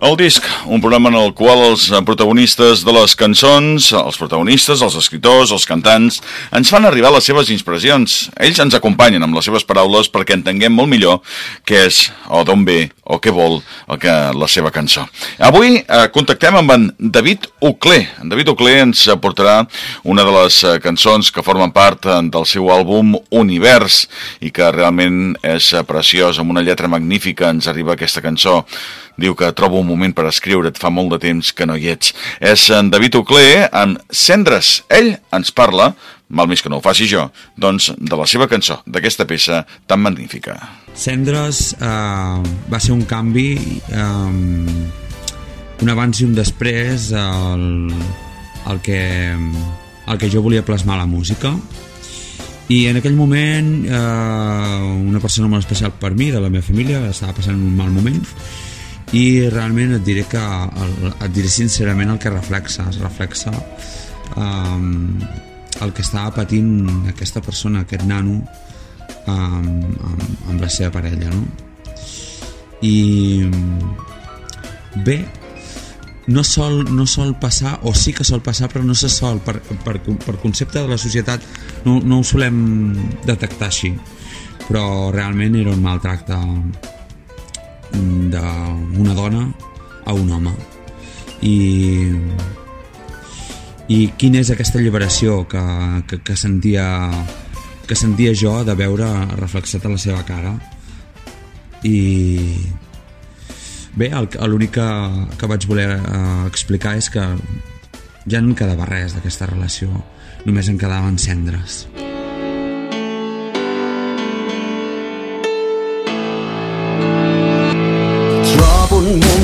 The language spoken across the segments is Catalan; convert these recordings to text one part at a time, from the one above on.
El disc, un programa en el qual els protagonistes de les cançons, els protagonistes, els escriptors, els cantants, ens fan arribar les seves impressions. Ells ens acompanyen amb les seves paraules perquè entenguem molt millor què és o d'on ve o què vol el que, la seva cançó. Avui eh, contactem amb en David Uclé. En David Uclé ens aportarà una de les eh, cançons que formen part eh, del seu àlbum Univers i que realment és eh, preciós, amb una lletra magnífica ens arriba aquesta cançó diu que troba un moment per escriure't, fa molt de temps que no hi ets. És en David Oclé, amb Cendres. Ell ens parla, mal més que no ho faci jo, doncs de la seva cançó, d'aquesta peça tan magnífica. Cendres uh, va ser un canvi, um, un abans i un després, el, el, que, el que jo volia plasmar la música, i en aquell moment eh, una persona molt especial per mi, de la meva família, estava passant un mal moment i realment et diré que et diré sincerament el que reflexa. Es reflexa um, el que estava patint aquesta persona, aquest nano um, amb, amb la seva parella no? i bé no sol, no sol passar o sí que sol passar però no se sol. Per, per, per concepte de la societat no, no ho solem detectar així. Però realment era un maltracte d'una dona a un home. I i quina és aquesta alliberació que, que, que sentia que sentia jo de veure reflexat a la seva cara? I bé, l'únic que, que vaig voler eh, explicar és que ja no en quedava res d'aquesta relació només en quedaven cendres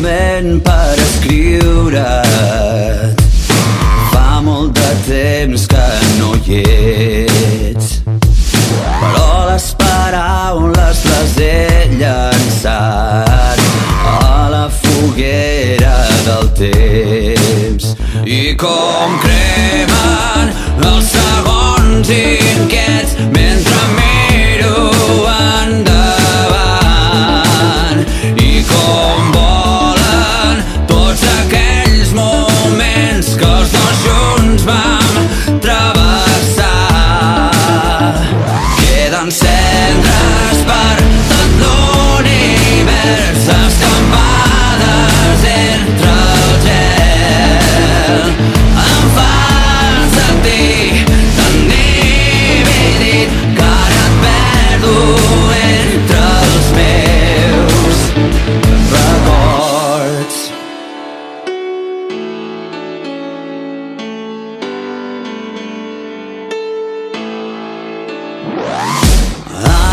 moment per escriure Fa molt de temps que no hi ets. Però les paraules les he llançat a la foguera del temps. I com cremen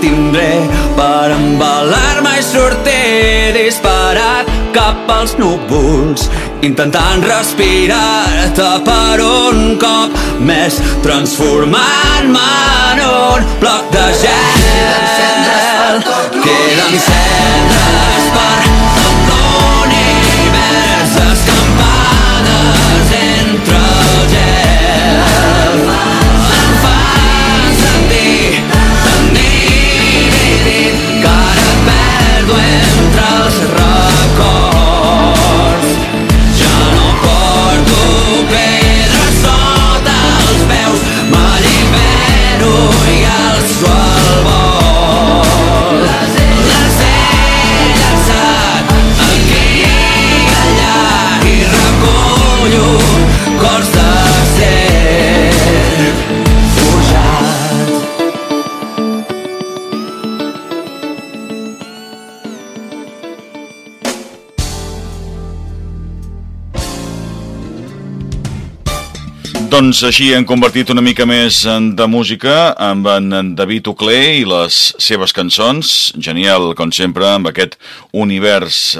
tindré per embalar-me i sortir disparat cap als núvols intentant respirar-te per un cop més transformant-me en un bloc de gel. Queden cendres Doncs així hem convertit una mica més de música amb en David Oclé i les seves cançons. Genial, com sempre, amb aquest univers.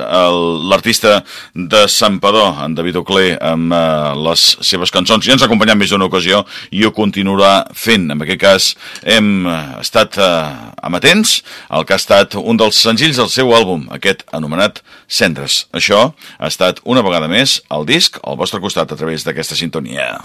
L'artista de Sampador, en David Oclé, amb uh, les seves cançons. Ja ens ha acompanyat més d'una ocasió i ho continuarà fent. En aquest cas hem estat uh, amatents al que ha estat un dels senzills del seu àlbum, aquest anomenat Cendres. Això ha estat una vegada més el disc al vostre costat a través d'aquesta sintonia.